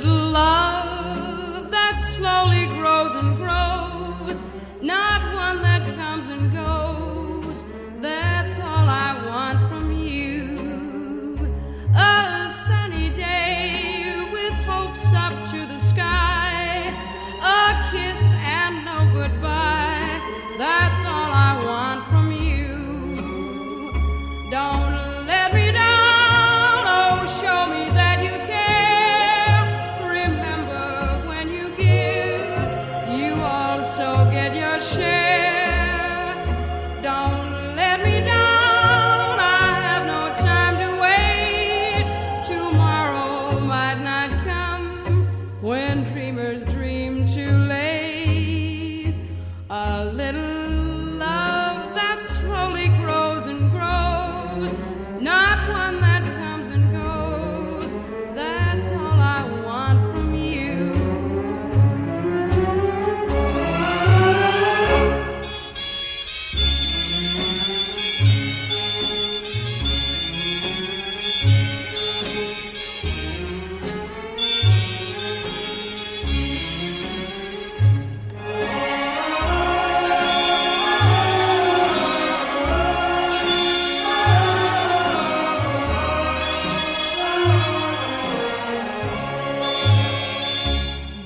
little light.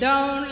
don't